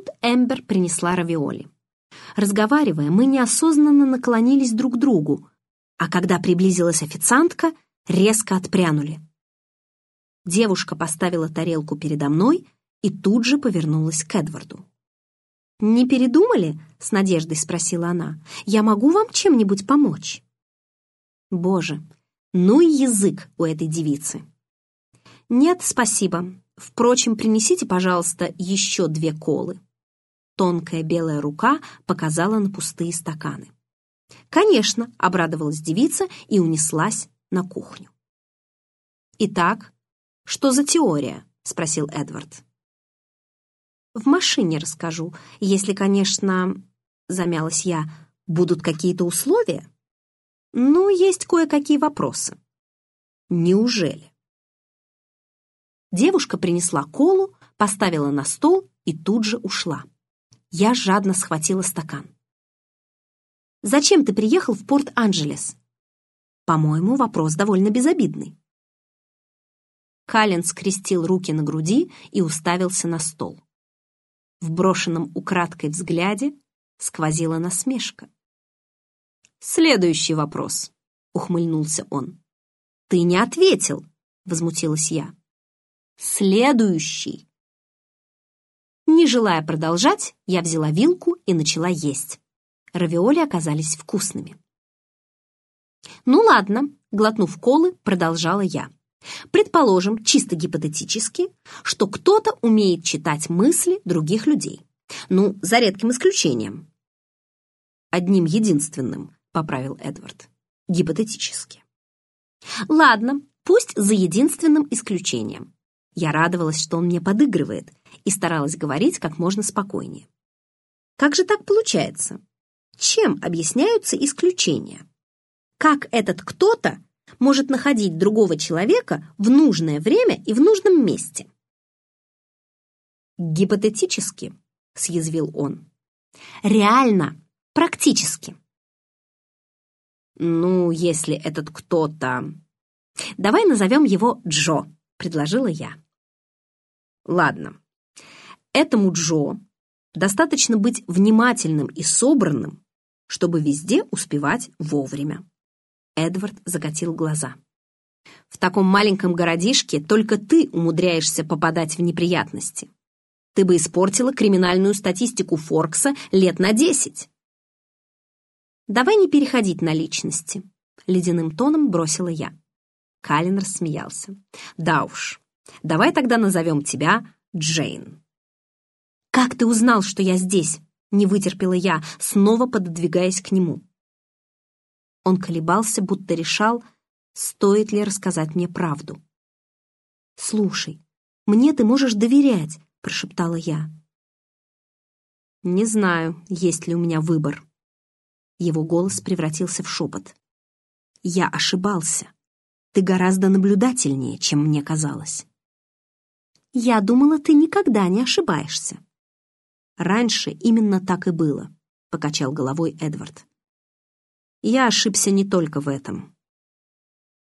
Тут Эмбер принесла равиоли. Разговаривая, мы неосознанно наклонились друг к другу, а когда приблизилась официантка, резко отпрянули. Девушка поставила тарелку передо мной и тут же повернулась к Эдварду. «Не передумали?» — с надеждой спросила она. «Я могу вам чем-нибудь помочь?» Боже, ну и язык у этой девицы. «Нет, спасибо. Впрочем, принесите, пожалуйста, еще две колы». Тонкая белая рука показала на пустые стаканы. «Конечно», — обрадовалась девица и унеслась на кухню. «Итак, что за теория?» — спросил Эдвард. «В машине расскажу, если, конечно, — замялась я, — будут какие-то условия?» «Ну, есть кое-какие вопросы». «Неужели?» Девушка принесла колу, поставила на стол и тут же ушла. Я жадно схватила стакан. «Зачем ты приехал в Порт-Анджелес?» «По-моему, вопрос довольно безобидный». Каллен скрестил руки на груди и уставился на стол. В брошенном украдкой взгляде сквозила насмешка. «Следующий вопрос», — ухмыльнулся он. «Ты не ответил», — возмутилась я. «Следующий». Не желая продолжать, я взяла вилку и начала есть. Равиоли оказались вкусными. «Ну ладно», — глотнув колы, продолжала я. Предположим, чисто гипотетически, что кто-то умеет читать мысли других людей. Ну, за редким исключением. Одним единственным, поправил Эдвард. Гипотетически. Ладно, пусть за единственным исключением. Я радовалась, что он мне подыгрывает, и старалась говорить как можно спокойнее. Как же так получается? Чем объясняются исключения? Как этот кто-то может находить другого человека в нужное время и в нужном месте? Гипотетически, съязвил он. Реально, практически. Ну, если этот кто-то... Давай назовем его Джо, предложила я. Ладно, этому Джо достаточно быть внимательным и собранным, чтобы везде успевать вовремя. Эдвард закатил глаза. В таком маленьком городишке только ты умудряешься попадать в неприятности. Ты бы испортила криминальную статистику Форкса лет на десять. Давай не переходить на личности, ледяным тоном бросила я. Калин рассмеялся. Да уж, давай тогда назовем тебя Джейн. «Как ты узнал, что я здесь?» — не вытерпела я, снова пододвигаясь к нему. Он колебался, будто решал, стоит ли рассказать мне правду. «Слушай, мне ты можешь доверять», — прошептала я. «Не знаю, есть ли у меня выбор». Его голос превратился в шепот. «Я ошибался. Ты гораздо наблюдательнее, чем мне казалось». «Я думала, ты никогда не ошибаешься». «Раньше именно так и было», — покачал головой Эдвард. «Я ошибся не только в этом.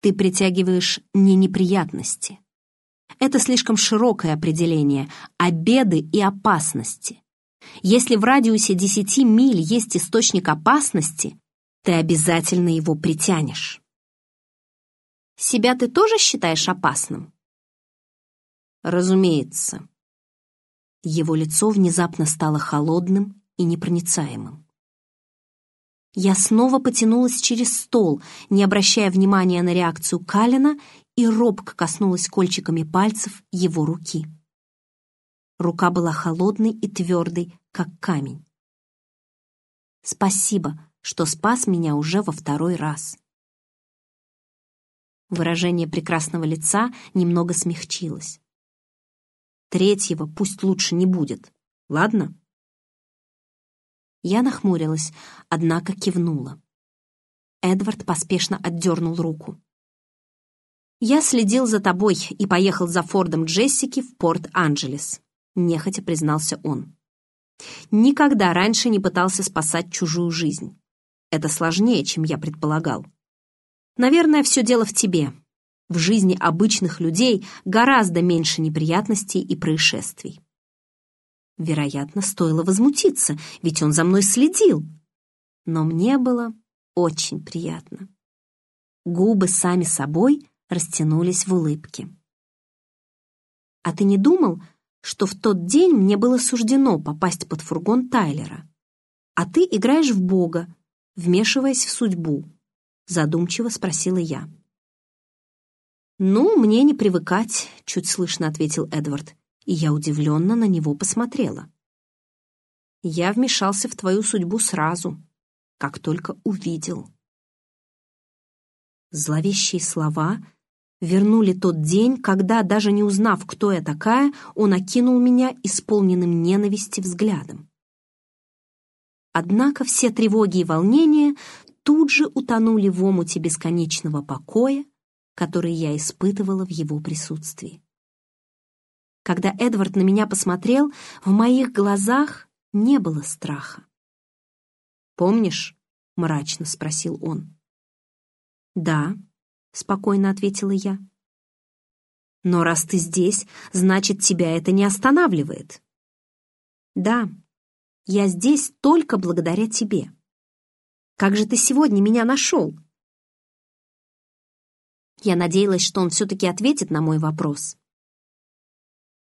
Ты притягиваешь не неприятности. Это слишком широкое определение, а беды и опасности. Если в радиусе десяти миль есть источник опасности, ты обязательно его притянешь. Себя ты тоже считаешь опасным? Разумеется. Его лицо внезапно стало холодным и непроницаемым. Я снова потянулась через стол, не обращая внимания на реакцию Калина, и робко коснулась кончиками пальцев его руки. Рука была холодной и твердой, как камень. «Спасибо, что спас меня уже во второй раз». Выражение прекрасного лица немного смягчилось. Третьего пусть лучше не будет. Ладно?» Я нахмурилась, однако кивнула. Эдвард поспешно отдернул руку. «Я следил за тобой и поехал за Фордом Джессики в Порт-Анджелес», — нехотя признался он. «Никогда раньше не пытался спасать чужую жизнь. Это сложнее, чем я предполагал. Наверное, все дело в тебе. В жизни обычных людей гораздо меньше неприятностей и происшествий. Вероятно, стоило возмутиться, ведь он за мной следил. Но мне было очень приятно. Губы сами собой растянулись в улыбке. «А ты не думал, что в тот день мне было суждено попасть под фургон Тайлера? А ты играешь в Бога, вмешиваясь в судьбу?» Задумчиво спросила я. «Ну, мне не привыкать», — чуть слышно ответил Эдвард, и я удивленно на него посмотрела. «Я вмешался в твою судьбу сразу, как только увидел». Зловещие слова вернули тот день, когда, даже не узнав, кто я такая, он окинул меня исполненным ненависти взглядом. Однако все тревоги и волнения тут же утонули в омуте бесконечного покоя, который я испытывала в его присутствии. Когда Эдвард на меня посмотрел, в моих глазах не было страха. «Помнишь?» — мрачно спросил он. «Да», — спокойно ответила я. «Но раз ты здесь, значит, тебя это не останавливает». «Да, я здесь только благодаря тебе. Как же ты сегодня меня нашел?» Я надеялась, что он все-таки ответит на мой вопрос.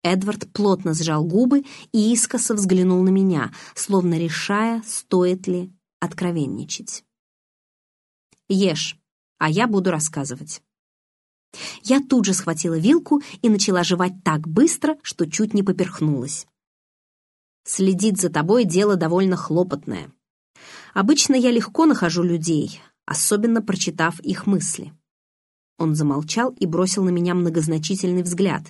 Эдвард плотно сжал губы и искоса взглянул на меня, словно решая, стоит ли откровенничать. «Ешь, а я буду рассказывать». Я тут же схватила вилку и начала жевать так быстро, что чуть не поперхнулась. Следить за тобой дело довольно хлопотное. Обычно я легко нахожу людей, особенно прочитав их мысли. Он замолчал и бросил на меня многозначительный взгляд.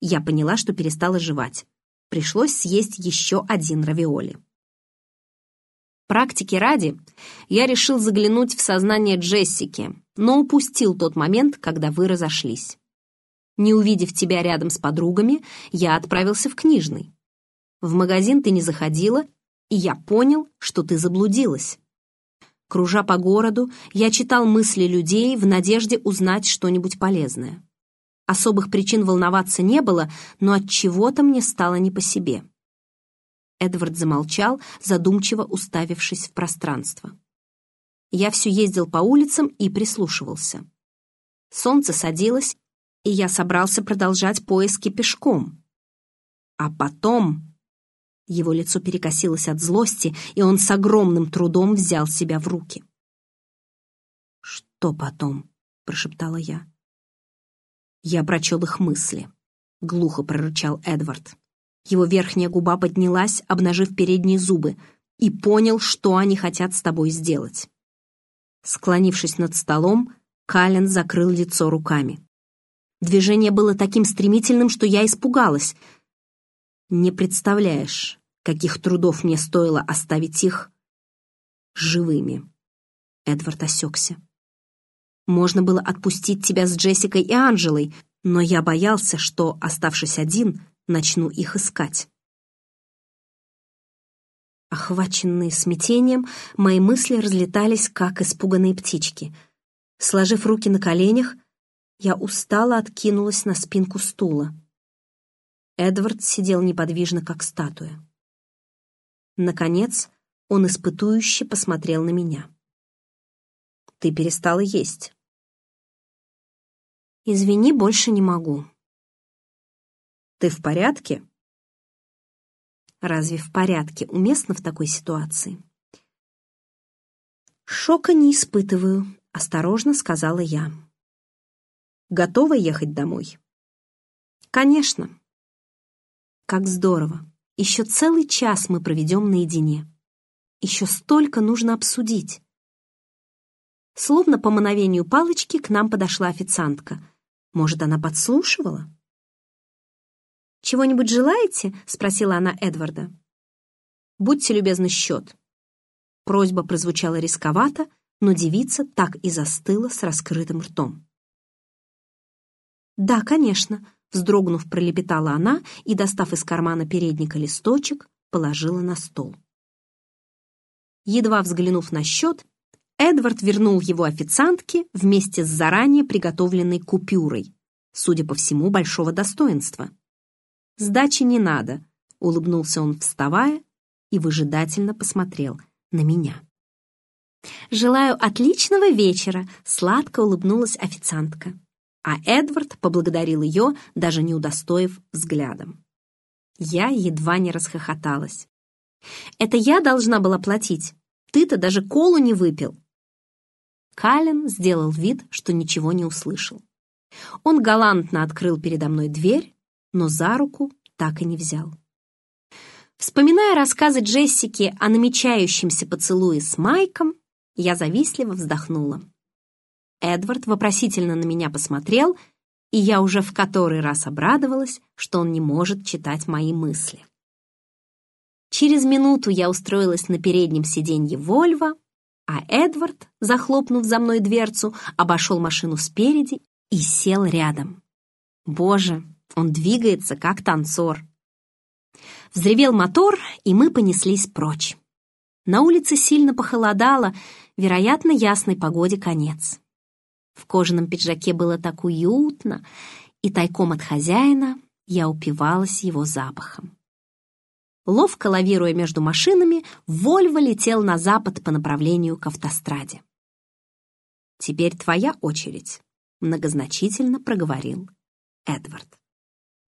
Я поняла, что перестала жевать. Пришлось съесть еще один равиоли. Практики ради, я решил заглянуть в сознание Джессики, но упустил тот момент, когда вы разошлись. Не увидев тебя рядом с подругами, я отправился в книжный. В магазин ты не заходила, и я понял, что ты заблудилась. Кружа по городу, я читал мысли людей в надежде узнать что-нибудь полезное. Особых причин волноваться не было, но от чего-то мне стало не по себе. Эдвард замолчал, задумчиво уставившись в пространство. Я все ездил по улицам и прислушивался. Солнце садилось, и я собрался продолжать поиски пешком. А потом его лицо перекосилось от злости, и он с огромным трудом взял себя в руки. «Что потом?» — прошептала я. Я прочел их мысли. Глухо прорычал Эдвард. Его верхняя губа поднялась, обнажив передние зубы, и понял, что они хотят с тобой сделать. Склонившись над столом, Кален закрыл лицо руками. Движение было таким стремительным, что я испугалась — не представляешь, каких трудов мне стоило оставить их живыми. Эдвард осекся. Можно было отпустить тебя с Джессикой и Анжелой, но я боялся, что, оставшись один, начну их искать. Охваченные смятением, мои мысли разлетались, как испуганные птички. Сложив руки на коленях, я устало откинулась на спинку стула. Эдвард сидел неподвижно, как статуя. Наконец, он испытующе посмотрел на меня. «Ты перестала есть». «Извини, больше не могу». «Ты в порядке?» «Разве в порядке уместно в такой ситуации?» «Шока не испытываю», — осторожно сказала я. «Готова ехать домой?» «Конечно», как здорово! Еще целый час мы проведем наедине. Еще столько нужно обсудить. Словно по мановению палочки к нам подошла официантка. Может, она подслушивала? «Чего-нибудь желаете?» — спросила она Эдварда. «Будьте любезны, счет». Просьба прозвучала рисковато, но девица так и застыла с раскрытым ртом. «Да, конечно», Вздрогнув, пролепетала она и, достав из кармана передника листочек, положила на стол. Едва взглянув на счет, Эдвард вернул его официантке вместе с заранее приготовленной купюрой, судя по всему, большого достоинства. «Сдачи не надо», — улыбнулся он, вставая, и выжидательно посмотрел на меня. «Желаю отличного вечера!» — сладко улыбнулась официантка. А Эдвард поблагодарил ее, даже не удостоив взглядом. Я едва не расхохоталась. «Это я должна была платить. Ты-то даже колу не выпил!» Кален сделал вид, что ничего не услышал. Он галантно открыл передо мной дверь, но за руку так и не взял. Вспоминая рассказы Джессики о намечающемся поцелуе с Майком, я завистливо вздохнула. Эдвард вопросительно на меня посмотрел, и я уже в который раз обрадовалась, что он не может читать мои мысли. Через минуту я устроилась на переднем сиденье Вольво, а Эдвард, захлопнув за мной дверцу, обошел машину спереди и сел рядом. Боже, он двигается, как танцор. Взревел мотор, и мы понеслись прочь. На улице сильно похолодало, вероятно, ясной погоде конец. В кожаном пиджаке было так уютно, и тайком от хозяина я упивалась его запахом. Ловко лавируя между машинами, Вольво летел на запад по направлению к автостраде. «Теперь твоя очередь», — многозначительно проговорил Эдвард.